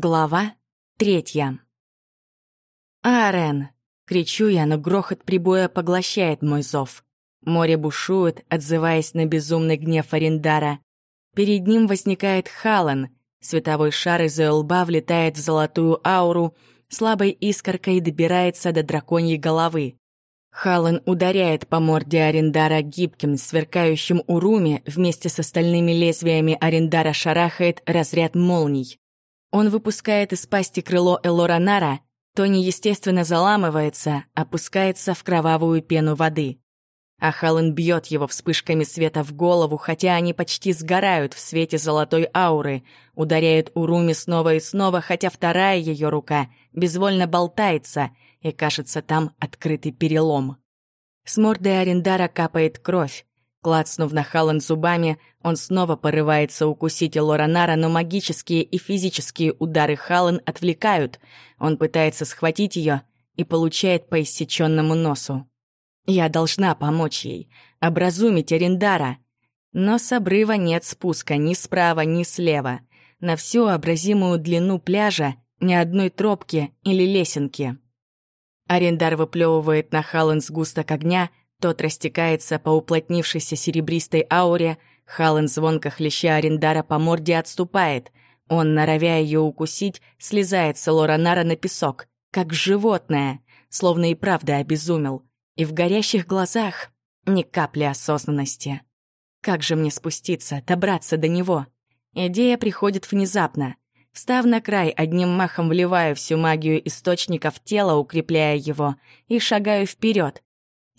Глава третья. «Арен!» — кричу я, но грохот прибоя поглощает мой зов. Море бушует, отзываясь на безумный гнев Арендара. Перед ним возникает Халан. Световой шар из ее лба влетает в золотую ауру, слабой искоркой добирается до драконьей головы. Халан ударяет по морде Арендара гибким, сверкающим уруми, вместе с остальными лезвиями Арендара шарахает разряд молний. Он выпускает из пасти крыло Элоранара, то неестественно заламывается, опускается в кровавую пену воды. А Хален бьет его вспышками света в голову, хотя они почти сгорают в свете золотой ауры, ударяет Уруми снова и снова, хотя вторая ее рука безвольно болтается, и кажется там открытый перелом. С морды Арендара капает кровь, Клацнув на Халан зубами, он снова порывается укусить Лоранара, но магические и физические удары Халан отвлекают. Он пытается схватить ее и получает по иссеченному носу. Я должна помочь ей, образумить Арендара. Но с обрыва нет спуска ни справа, ни слева. На всю образимую длину пляжа ни одной тропки или лесенки. Арендар выплевывает на Халан сгусток огня, тот растекается по уплотнившейся серебристой ауре, Хален звонко хлеща Арендара по морде отступает. Он, норовя ее укусить, слезает с Лоранара на песок, как животное, словно и правда обезумел. И в горящих глазах ни капли осознанности. Как же мне спуститься, добраться до него? Идея приходит внезапно. Встав на край, одним махом вливаю всю магию источника в тело, укрепляя его, и шагаю вперед,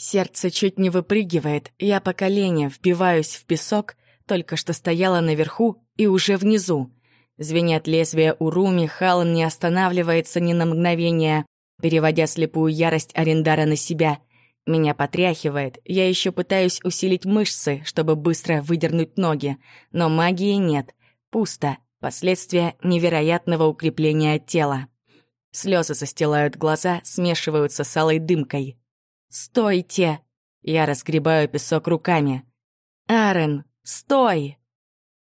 Сердце чуть не выпрыгивает, я по колени впиваюсь в песок, только что стояла наверху и уже внизу. Звенят лезвия у Руми, Халан не останавливается ни на мгновение, переводя слепую ярость Арендара на себя. Меня потряхивает, я еще пытаюсь усилить мышцы, чтобы быстро выдернуть ноги, но магии нет, пусто, последствия невероятного укрепления тела. Слезы застилают глаза, смешиваются с алой дымкой. «Стойте!» Я разгребаю песок руками. «Арен, стой!»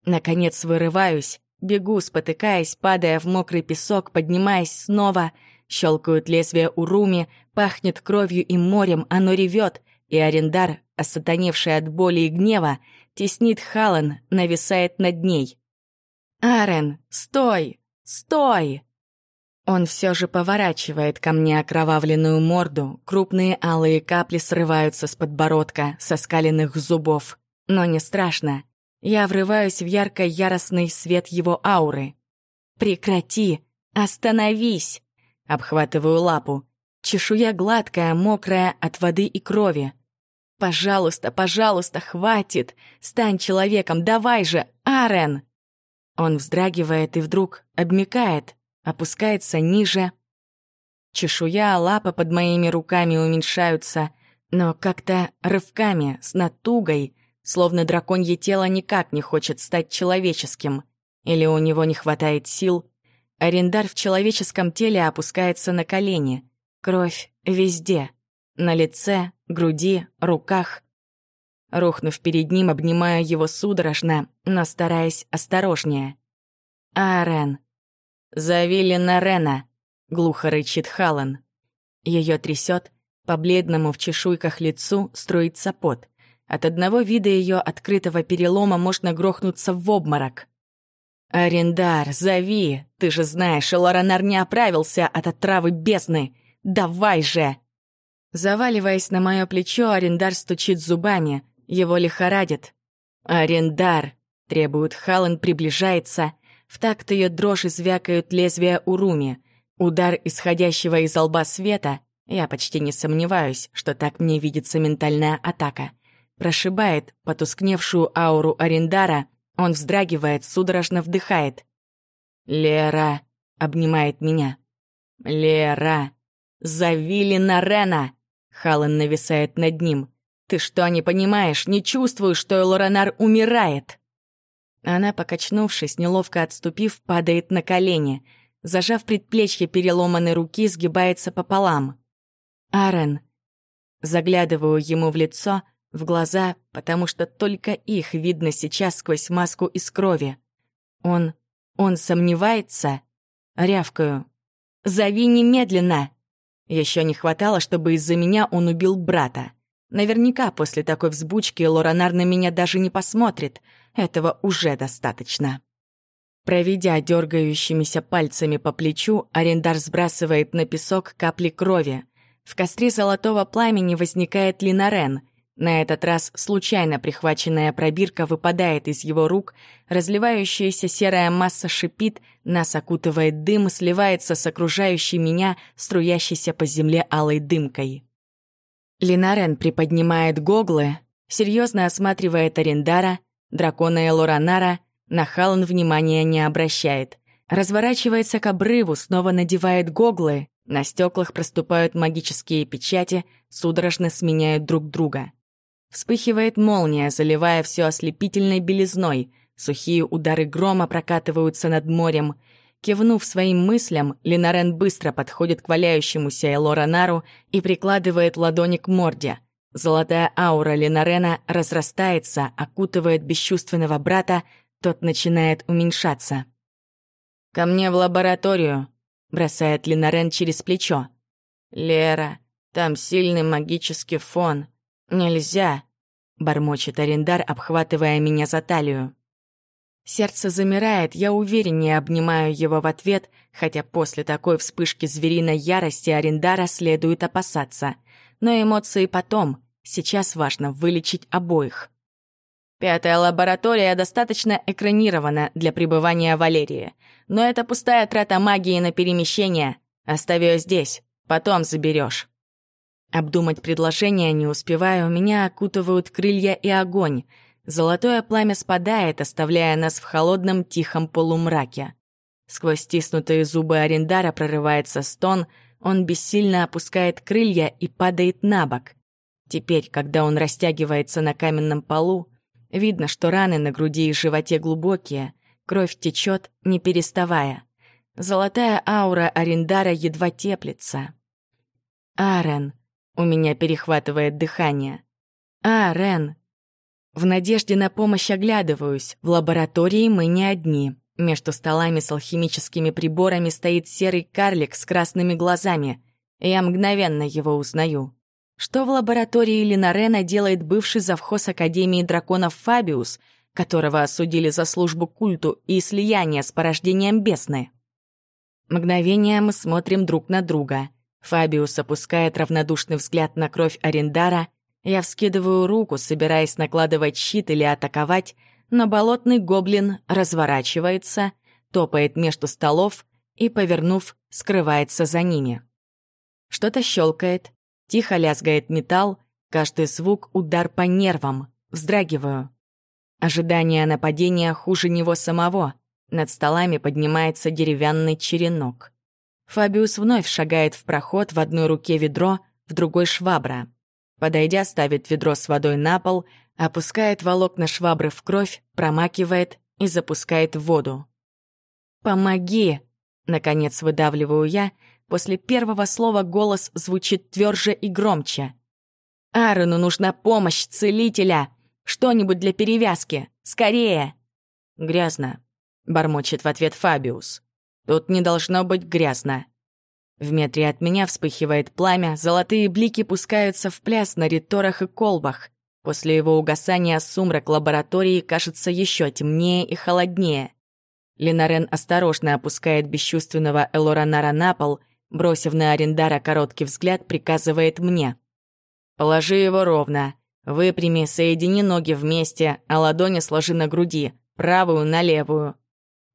Наконец вырываюсь, бегу, спотыкаясь, падая в мокрый песок, поднимаясь снова. Щелкают лезвия у Руми, пахнет кровью и морем, оно ревет, и Арендар, осатаневший от боли и гнева, теснит Халан, нависает над ней. «Арен, стой! Стой!» Он все же поворачивает ко мне окровавленную морду, крупные алые капли срываются с подбородка, со скаленных зубов. Но не страшно. Я врываюсь в ярко-яростный свет его ауры. «Прекрати! Остановись!» Обхватываю лапу. Чешуя гладкая, мокрая от воды и крови. «Пожалуйста, пожалуйста, хватит! Стань человеком, давай же, Арен!» Он вздрагивает и вдруг обмикает, опускается ниже. Чешуя, лапа под моими руками уменьшаются, но как-то рывками, с натугой, словно драконье тело никак не хочет стать человеческим. Или у него не хватает сил. Арендар в человеческом теле опускается на колени. Кровь везде. На лице, груди, руках. Рухнув перед ним, обнимаю его судорожно, но стараясь осторожнее. «Арен, «Зови Рена, глухо рычит Халан. Ее трясет, по бледному в чешуйках лицу струится пот. От одного вида ее открытого перелома можно грохнуться в обморок. «Арендар, зови! Ты же знаешь, Лоранар не оправился от отравы бездны! Давай же!» Заваливаясь на мое плечо, Арендар стучит зубами. Его лихорадит. «Арендар!» — требует Халан, приближается. В такт ее дрожи звякают лезвия Уруми. Удар исходящего из лба света, я почти не сомневаюсь, что так мне видится ментальная атака, прошибает потускневшую ауру Арендара, он вздрагивает, судорожно вдыхает. «Лера!» — обнимает меня. «Лера! Завили на Рена!» Халан нависает над ним. «Ты что, не понимаешь, не чувствуешь, что Элоранар умирает?» Она, покачнувшись, неловко отступив, падает на колени. Зажав предплечье переломанной руки, сгибается пополам. «Арен». Заглядываю ему в лицо, в глаза, потому что только их видно сейчас сквозь маску из крови. Он... он сомневается? Рявкаю. «Зови немедленно!» Еще не хватало, чтобы из-за меня он убил брата. Наверняка после такой взбучки Лоранар на меня даже не посмотрит. Этого уже достаточно. Проведя дергающимися пальцами по плечу, арендар сбрасывает на песок капли крови. В костре золотого пламени возникает Линарен — на этот раз случайно прихваченная пробирка выпадает из его рук, разливающаяся серая масса шипит, нас окутывает дым, сливается с окружающей меня, струящейся по земле алой дымкой. Линарен приподнимает гоглы, серьезно осматривает Арендара, дракона Элоранара, на Халан внимания не обращает. Разворачивается к обрыву, снова надевает гоглы, на стеклах проступают магические печати, судорожно сменяют друг друга. Вспыхивает молния, заливая все ослепительной белизной. Сухие удары грома прокатываются над морем. Кивнув своим мыслям, Линарен быстро подходит к валяющемуся Элоранару и прикладывает ладони к морде. Золотая аура Линарена разрастается, окутывает бесчувственного брата, тот начинает уменьшаться. «Ко мне в лабораторию», — бросает Линарен через плечо. «Лера, там сильный магический фон. «Нельзя», — бормочет арендар, обхватывая меня за талию. Сердце замирает, я увереннее обнимаю его в ответ, хотя после такой вспышки звериной ярости арендара следует опасаться. Но эмоции потом, сейчас важно вылечить обоих. Пятая лаборатория достаточно экранирована для пребывания Валерии, но это пустая трата магии на перемещение. Оставь ее здесь, потом заберешь. Обдумать предложение не успеваю, меня окутывают крылья и огонь. Золотое пламя спадает, оставляя нас в холодном тихом полумраке. Сквозь стиснутые зубы Арендара прорывается стон, он бессильно опускает крылья и падает на бок. Теперь, когда он растягивается на каменном полу, видно, что раны на груди и животе глубокие, кровь течет, не переставая. Золотая аура Арендара едва теплится. Арен, у меня перехватывает дыхание. «А, Рен!» В надежде на помощь оглядываюсь. В лаборатории мы не одни. Между столами с алхимическими приборами стоит серый карлик с красными глазами. Я мгновенно его узнаю. Что в лаборатории Линарена делает бывший завхоз Академии драконов Фабиус, которого осудили за службу культу и слияние с порождением бесны? Мгновение мы смотрим друг на друга — Фабиус опускает равнодушный взгляд на кровь Арендара. Я вскидываю руку, собираясь накладывать щит или атаковать, но болотный гоблин разворачивается, топает между столов и, повернув, скрывается за ними. Что-то щелкает, тихо лязгает металл, каждый звук — удар по нервам, вздрагиваю. Ожидание нападения хуже него самого. Над столами поднимается деревянный черенок. Фабиус вновь шагает в проход, в одной руке ведро, в другой швабра. Подойдя, ставит ведро с водой на пол, опускает волокна швабры в кровь, промакивает и запускает в воду. «Помоги!» — наконец выдавливаю я. После первого слова голос звучит тверже и громче. «Аарону нужна помощь целителя! Что-нибудь для перевязки! Скорее!» «Грязно», — бормочет в ответ Фабиус. Тут не должно быть грязно. В метре от меня вспыхивает пламя, золотые блики пускаются в пляс на реторах и колбах. После его угасания сумрак лаборатории кажется еще темнее и холоднее. Ленарен осторожно опускает бесчувственного Элоранара на пол, бросив на Арендара короткий взгляд, приказывает мне. «Положи его ровно. Выпрями, соедини ноги вместе, а ладони сложи на груди, правую на левую.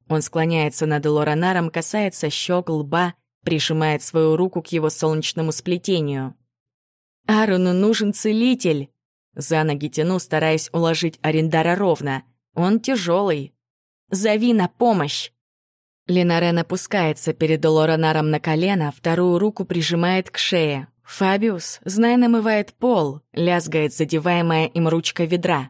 Он склоняется над Лоранаром, касается щек, лба, прижимает свою руку к его солнечному сплетению. «Аарону нужен целитель!» За ноги тяну, стараясь уложить Арендара ровно. Он тяжелый. «Зови на помощь!» Ленарен опускается перед Лоранаром на колено, вторую руку прижимает к шее. Фабиус, зная, намывает пол, лязгает задеваемая им ручка ведра.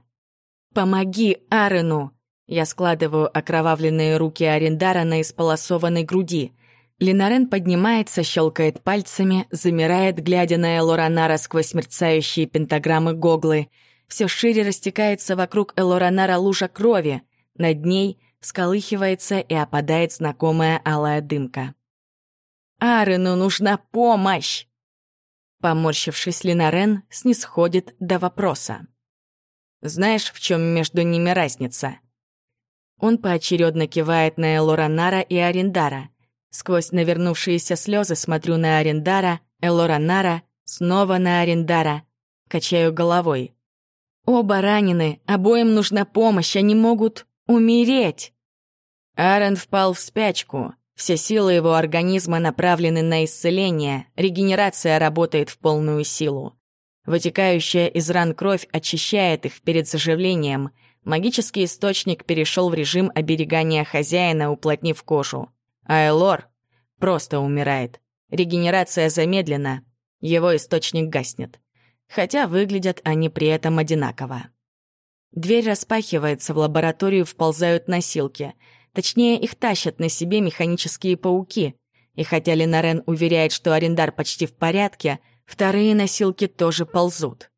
«Помоги Арену!» Я складываю окровавленные руки Арендара на исполосованной груди. Линарен поднимается, щелкает пальцами, замирает, глядя на Элоранара сквозь мерцающие пентаграммы гоглы. Все шире растекается вокруг Элоранара лужа крови. Над ней сколыхивается и опадает знакомая алая дымка. «Арену нужна помощь!» Поморщившись, Линарен снисходит до вопроса. «Знаешь, в чем между ними разница?» Он поочередно кивает на Элоранара и Арендара. Сквозь навернувшиеся слезы смотрю на Арендара, Элоранара, снова на Арендара. Качаю головой. Оба ранены, обоим нужна помощь, они могут умереть. Арен впал в спячку. Все силы его организма направлены на исцеление, регенерация работает в полную силу. Вытекающая из ран кровь очищает их перед заживлением. Магический источник перешел в режим оберегания хозяина, уплотнив кожу. А Элор просто умирает. Регенерация замедлена, его источник гаснет. Хотя выглядят они при этом одинаково. Дверь распахивается, в лабораторию вползают носилки — Точнее, их тащат на себе механические пауки. И хотя Ленарен уверяет, что арендар почти в порядке, вторые носилки тоже ползут.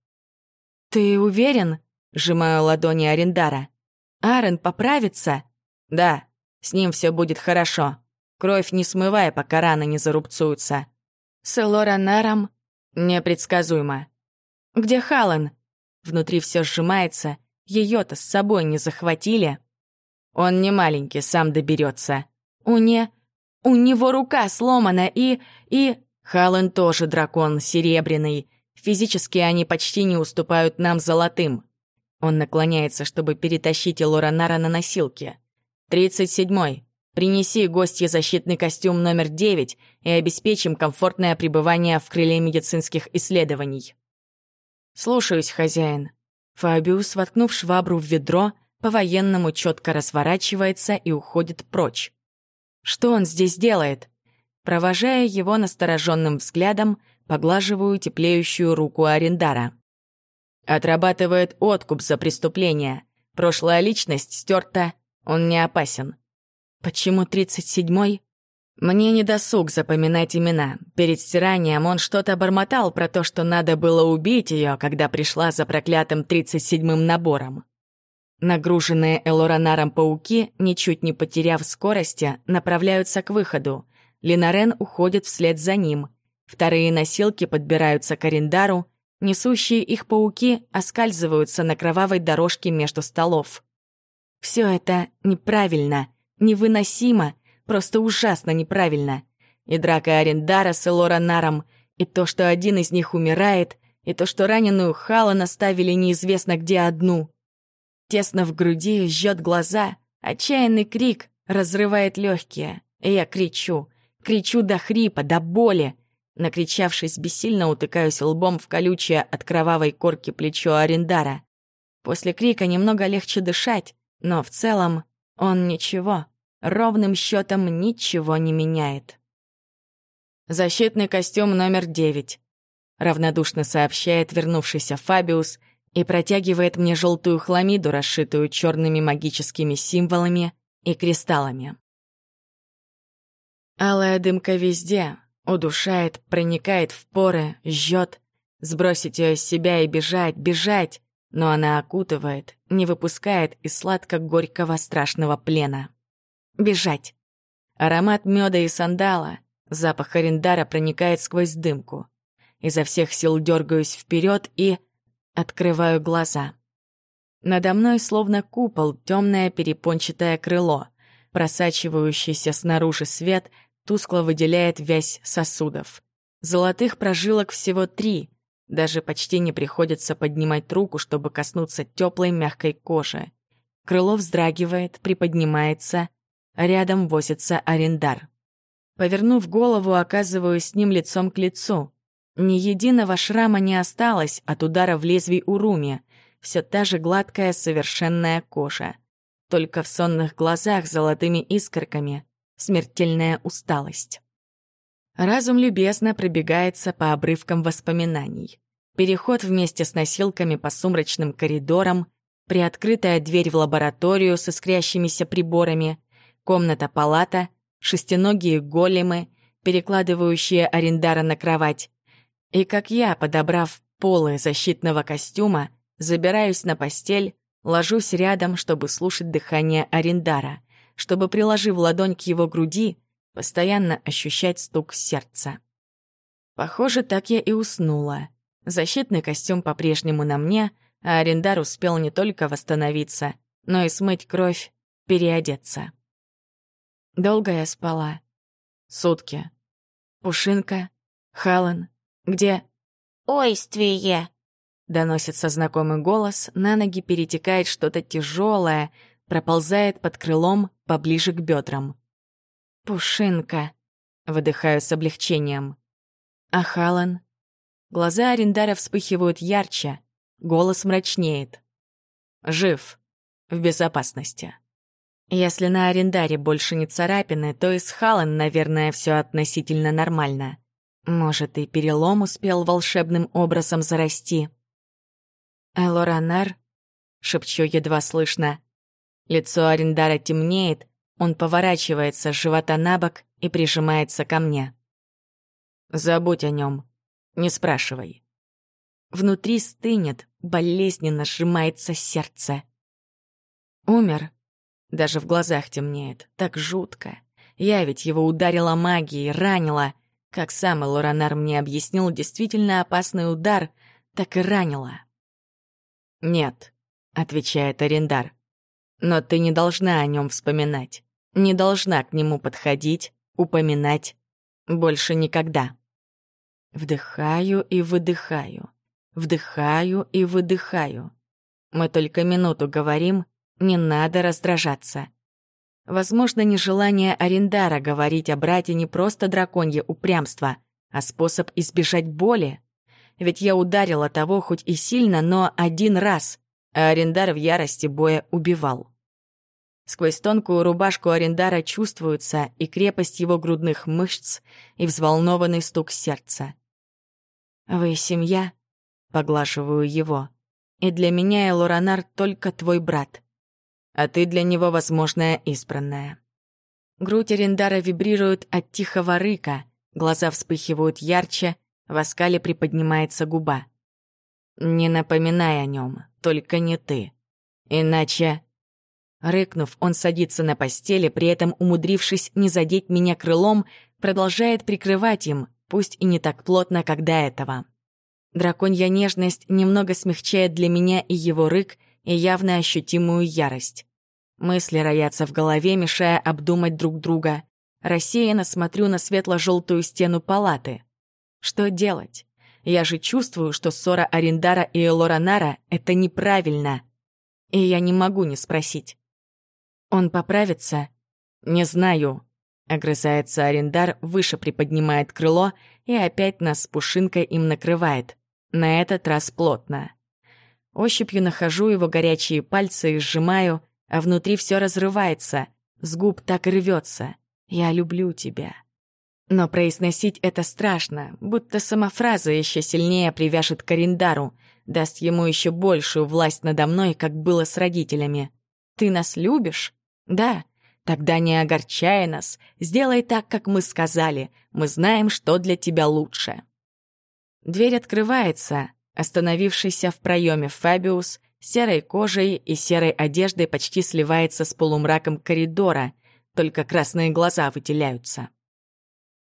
«Ты уверен?» — сжимаю ладони арендара. «Арен поправится?» «Да, с ним все будет хорошо. Кровь не смывая, пока раны не зарубцуются. С Элоранаром непредсказуемо. Где Халан? Внутри все сжимается. Ее-то с собой не захватили. Он не маленький, сам доберется. У не... У него рука сломана и... и... Хален тоже дракон, серебряный. Физически они почти не уступают нам золотым. Он наклоняется, чтобы перетащить Лоранара на носилке. «Тридцать седьмой. Принеси гостье защитный костюм номер девять и обеспечим комфортное пребывание в крыле медицинских исследований». «Слушаюсь, хозяин». Фабиус, воткнув швабру в ведро, по-военному четко разворачивается и уходит прочь. Что он здесь делает? Провожая его настороженным взглядом, поглаживаю теплеющую руку Арендара. Отрабатывает откуп за преступление. Прошлая личность стерта, он не опасен. Почему 37-й? Мне не досуг запоминать имена. Перед стиранием он что-то бормотал про то, что надо было убить ее, когда пришла за проклятым 37-м набором. Нагруженные Элоранаром пауки, ничуть не потеряв скорости, направляются к выходу. Линарен уходит вслед за ним. Вторые носилки подбираются к Арендару, несущие их пауки оскальзываются на кровавой дорожке между столов. Все это неправильно, невыносимо, просто ужасно неправильно. И драка Арендара с Элоранаром, и то, что один из них умирает, и то, что раненую Хала наставили неизвестно где одну — Тесно в груди, жжет глаза, отчаянный крик разрывает легкие. И я кричу, кричу до хрипа, до боли. Накричавшись, бессильно утыкаюсь лбом в колючее от кровавой корки плечо Арендара. После крика немного легче дышать, но в целом он ничего, ровным счетом ничего не меняет. «Защитный костюм номер девять», — равнодушно сообщает вернувшийся Фабиус — и протягивает мне желтую хламиду, расшитую черными магическими символами и кристаллами. Алая дымка везде, удушает, проникает в поры, жжет. Сбросить ее с себя и бежать, бежать, но она окутывает, не выпускает из сладко-горького страшного плена. Бежать. Аромат меда и сандала, запах арендара проникает сквозь дымку. Изо всех сил дергаюсь вперед и Открываю глаза. Надо мной словно купол, темное перепончатое крыло. Просачивающийся снаружи свет тускло выделяет вязь сосудов. Золотых прожилок всего три. Даже почти не приходится поднимать руку, чтобы коснуться теплой мягкой кожи. Крыло вздрагивает, приподнимается. Рядом возится арендар. Повернув голову, оказываюсь с ним лицом к лицу. Ни единого шрама не осталось от удара в лезвий Уруми, все та же гладкая совершенная кожа. Только в сонных глазах золотыми искорками смертельная усталость. Разум любезно пробегается по обрывкам воспоминаний. Переход вместе с носилками по сумрачным коридорам, приоткрытая дверь в лабораторию с искрящимися приборами, комната-палата, шестиногие големы, перекладывающие арендара на кровать, и как я, подобрав полы защитного костюма, забираюсь на постель, ложусь рядом, чтобы слушать дыхание Арендара, чтобы, приложив ладонь к его груди, постоянно ощущать стук сердца. Похоже, так я и уснула. Защитный костюм по-прежнему на мне, а арендар успел не только восстановиться, но и смыть кровь, переодеться. Долго я спала. Сутки. Пушинка, Халан, где... «Ойствие!» Доносится знакомый голос, на ноги перетекает что-то тяжелое, проползает под крылом поближе к бедрам. «Пушинка!» — выдыхаю с облегчением. А Халан? Глаза Арендара вспыхивают ярче, голос мрачнеет. Жив, в безопасности. Если на Арендаре больше не царапины, то и с Халан, наверное, все относительно нормально. Может, и перелом успел волшебным образом зарасти. «Элоранар?» — шепчу едва слышно. Лицо Арендара темнеет, он поворачивается с живота на бок и прижимается ко мне. «Забудь о нем, не спрашивай». Внутри стынет, болезненно сжимается сердце. Умер. Даже в глазах темнеет. Так жутко. Я ведь его ударила магией, ранила. Как сам Лоранар мне объяснил, действительно опасный удар, так и ранила. «Нет», — отвечает Арендар. «Но ты не должна о нем вспоминать. Не должна к нему подходить, упоминать. Больше никогда». Вдыхаю и выдыхаю. Вдыхаю и выдыхаю. Мы только минуту говорим, не надо раздражаться. Возможно, нежелание Арендара говорить о брате не просто драконье упрямство, а способ избежать боли. Ведь я ударила того хоть и сильно, но один раз, а Арендар в ярости боя убивал. Сквозь тонкую рубашку Арендара чувствуется и крепость его грудных мышц, и взволнованный стук сердца. «Вы семья?» — поглаживаю его. «И для меня Элоранар только твой брат. А ты для него возможная избранная». Грудь Арендара вибрирует от тихого рыка, глаза вспыхивают ярче, в оскале приподнимается губа. «Не напоминай о нем, только не ты. Иначе...» Рыкнув, он садится на постели, при этом умудрившись не задеть меня крылом, продолжает прикрывать им, пусть и не так плотно, как до этого. Драконья нежность немного смягчает для меня и его рык, и явно ощутимую ярость. Мысли роятся в голове, мешая обдумать друг друга. Рассеянно смотрю на светло-желтую стену палаты. Что делать? Я же чувствую, что ссора Арендара и Элоранара — это неправильно. И я не могу не спросить. Он поправится? Не знаю. Огрызается Арендар, выше приподнимает крыло и опять нас с пушинкой им накрывает. На этот раз плотно. Ощупью нахожу его горячие пальцы и сжимаю, а внутри все разрывается, с губ так рвется. «Я люблю тебя». Но произносить это страшно, будто сама фраза еще сильнее привяжет к Арендару, даст ему еще большую власть надо мной, как было с родителями. «Ты нас любишь?» «Да, Тогда не огорчай нас, сделай так, как мы сказали. Мы знаем, что для тебя лучше. Дверь открывается. Остановившийся в проеме Фабиус серой кожей и серой одеждой почти сливается с полумраком коридора, только красные глаза выделяются.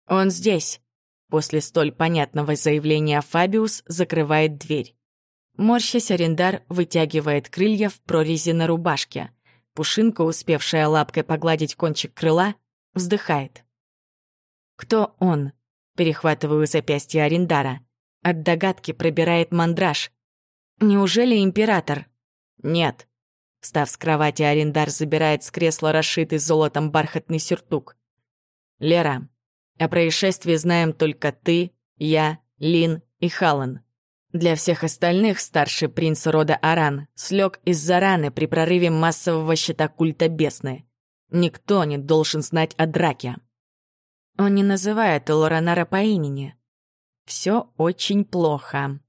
«Он здесь», — после столь понятного заявления Фабиус закрывает дверь. Морщась, арендар вытягивает крылья в прорези на рубашке — Пушинка, успевшая лапкой погладить кончик крыла, вздыхает. «Кто он?» — перехватываю запястье Арендара. От догадки пробирает мандраж. «Неужели император?» «Нет». Встав с кровати, Арендар забирает с кресла расшитый золотом бархатный сюртук. «Лера, о происшествии знаем только ты, я, Лин и Халан. Для всех остальных старший принц рода Аран слег из-за раны при прорыве массового щита культа бесны. Никто не должен знать о драке. Он не называет Элоранара по имени. Все очень плохо.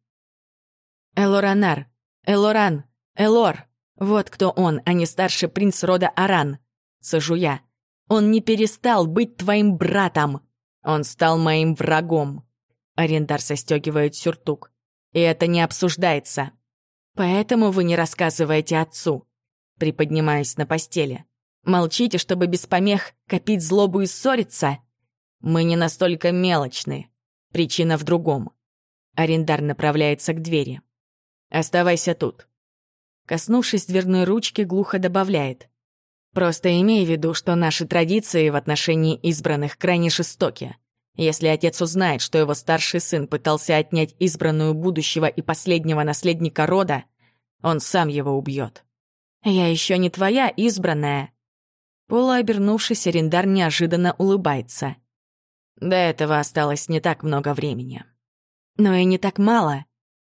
Элоранар, Элоран, Элор. Вот кто он, а не старший принц рода Аран. Сажу я. Он не перестал быть твоим братом. Он стал моим врагом. Арендар состегивает сюртук. И это не обсуждается. Поэтому вы не рассказываете отцу. Приподнимаюсь на постели. Молчите, чтобы без помех копить злобу и ссориться? Мы не настолько мелочны. Причина в другом. Арендар направляется к двери. Оставайся тут. Коснувшись дверной ручки, глухо добавляет. Просто имей в виду, что наши традиции в отношении избранных крайне жестоки. Если отец узнает, что его старший сын пытался отнять избранную будущего и последнего наследника рода, он сам его убьет. Я еще не твоя избранная. Полуобернувшись, Арендар неожиданно улыбается. До этого осталось не так много времени. Но и не так мало.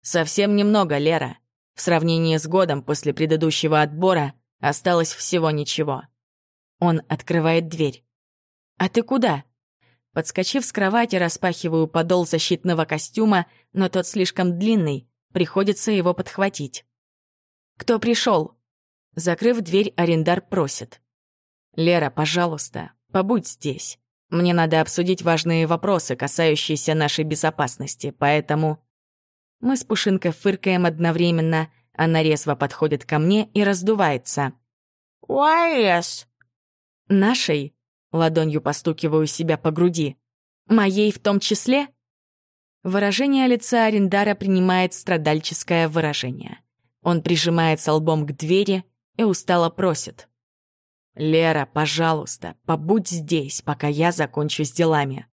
Совсем немного, Лера. В сравнении с годом после предыдущего отбора осталось всего ничего. Он открывает дверь. «А ты куда?» Подскочив с кровати, распахиваю подол защитного костюма, но тот слишком длинный, приходится его подхватить. «Кто пришел? Закрыв дверь, арендар просит. «Лера, пожалуйста, побудь здесь. Мне надо обсудить важные вопросы, касающиеся нашей безопасности, поэтому...» Мы с Пушинкой фыркаем одновременно, она резво подходит ко мне и раздувается. «Уайс!» «Нашей?» Ладонью постукиваю себя по груди. «Моей в том числе?» Выражение лица Арендара принимает страдальческое выражение. Он прижимается лбом к двери и устало просит. «Лера, пожалуйста, побудь здесь, пока я закончу с делами.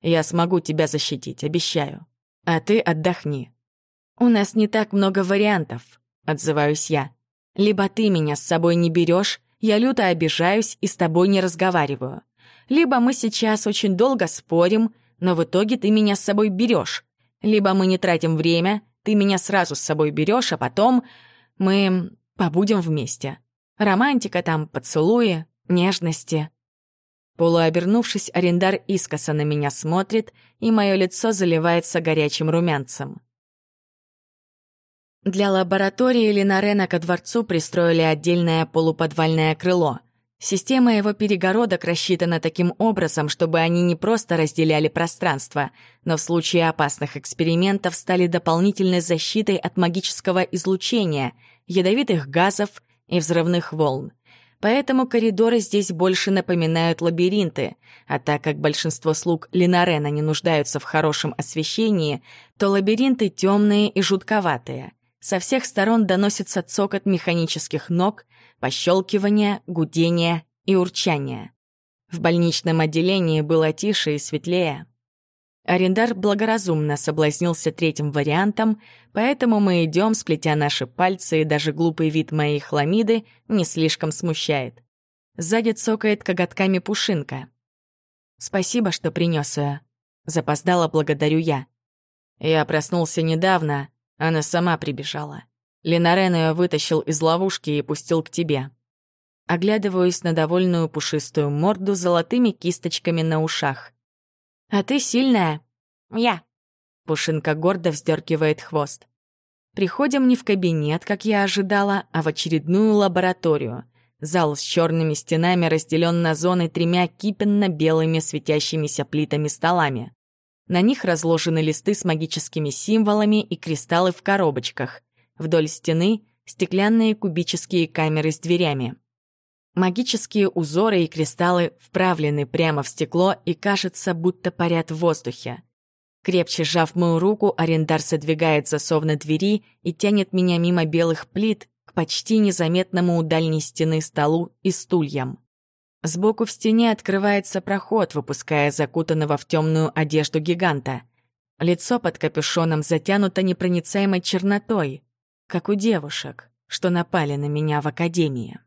Я смогу тебя защитить, обещаю. А ты отдохни». «У нас не так много вариантов», — отзываюсь я. «Либо ты меня с собой не берешь, я люто обижаюсь и с тобой не разговариваю. Либо мы сейчас очень долго спорим, но в итоге ты меня с собой берешь. Либо мы не тратим время, ты меня сразу с собой берешь, а потом мы побудем вместе. Романтика там, поцелуи, нежности. Полуобернувшись, арендар искоса на меня смотрит, и мое лицо заливается горячим румянцем. Для лаборатории Ленарена ко дворцу пристроили отдельное полуподвальное крыло. Система его перегородок рассчитана таким образом, чтобы они не просто разделяли пространство, но в случае опасных экспериментов стали дополнительной защитой от магического излучения, ядовитых газов и взрывных волн. Поэтому коридоры здесь больше напоминают лабиринты, а так как большинство слуг Ленарена не нуждаются в хорошем освещении, то лабиринты темные и жутковатые. Со всех сторон доносится цокот механических ног, пощелкивание, гудение и урчание. В больничном отделении было тише и светлее. Арендар благоразумно соблазнился третьим вариантом, поэтому мы идем, сплетя наши пальцы, и даже глупый вид моей хламиды не слишком смущает. Сзади цокает коготками пушинка. «Спасибо, что принес ее». Запоздала благодарю я. Я проснулся недавно, она сама прибежала. Ленарен ее вытащил из ловушки и пустил к тебе. Оглядываюсь на довольную пушистую морду с золотыми кисточками на ушах. «А ты сильная?» «Я». Пушинка гордо вздергивает хвост. Приходим не в кабинет, как я ожидала, а в очередную лабораторию. Зал с черными стенами разделен на зоны тремя кипенно-белыми светящимися плитами столами. На них разложены листы с магическими символами и кристаллы в коробочках. Вдоль стены — стеклянные кубические камеры с дверями. Магические узоры и кристаллы вправлены прямо в стекло и кажется, будто парят в воздухе. Крепче сжав мою руку, арендар содвигает засов на двери и тянет меня мимо белых плит к почти незаметному у дальней стены столу и стульям. Сбоку в стене открывается проход, выпуская закутанного в темную одежду гиганта. Лицо под капюшоном затянуто непроницаемой чернотой, как у девушек, что напали на меня в академии.